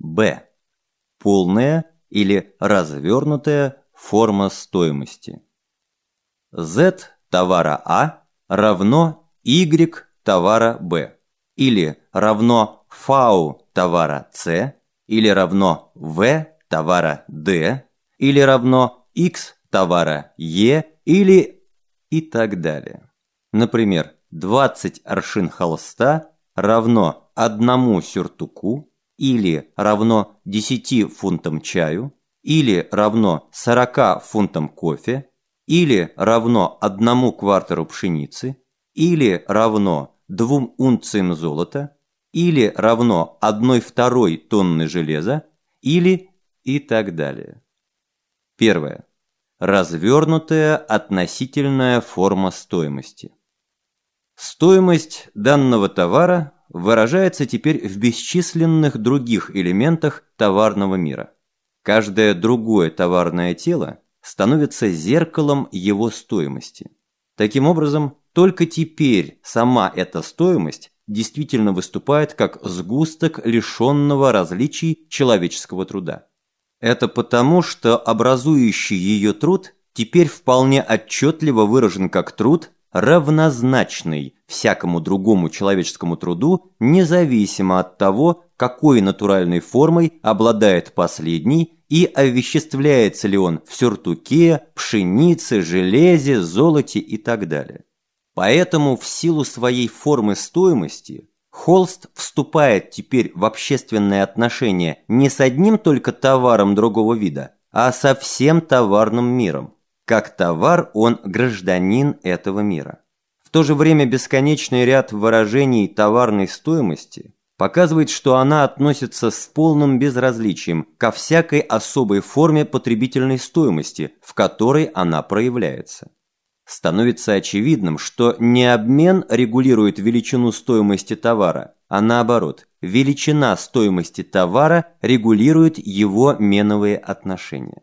Б. Полная или развернутая форма стоимости. Z товара А равно Y товара Б или равно фау товара С или равно В товара D или равно X товара Е или и так далее. Например, 20 аршин холста равно одному сюртуку или равно 10 фунтам чаю или равно 40 фунтам кофе или равно одному квартеру пшеницы или равно двум унциям золота или равно одной второй тонны железа или и так далее. Первое. Развернутая относительная форма стоимости. Стоимость данного товара выражается теперь в бесчисленных других элементах товарного мира. Каждое другое товарное тело становится зеркалом его стоимости. Таким образом, только теперь сама эта стоимость действительно выступает как сгусток лишенного различий человеческого труда. Это потому, что образующий ее труд теперь вполне отчетливо выражен как труд, равнозначный всякому другому человеческому труду, независимо от того, какой натуральной формой обладает последний и овеществляется ли он в сюртуке, пшенице, железе, золоте и так далее. Поэтому в силу своей формы стоимости Холст вступает теперь в общественные отношения не с одним только товаром другого вида, а со всем товарным миром. Как товар он гражданин этого мира. В то же время бесконечный ряд выражений товарной стоимости показывает, что она относится с полным безразличием ко всякой особой форме потребительной стоимости, в которой она проявляется становится очевидным, что не обмен регулирует величину стоимости товара, а наоборот, величина стоимости товара регулирует его меновые отношения.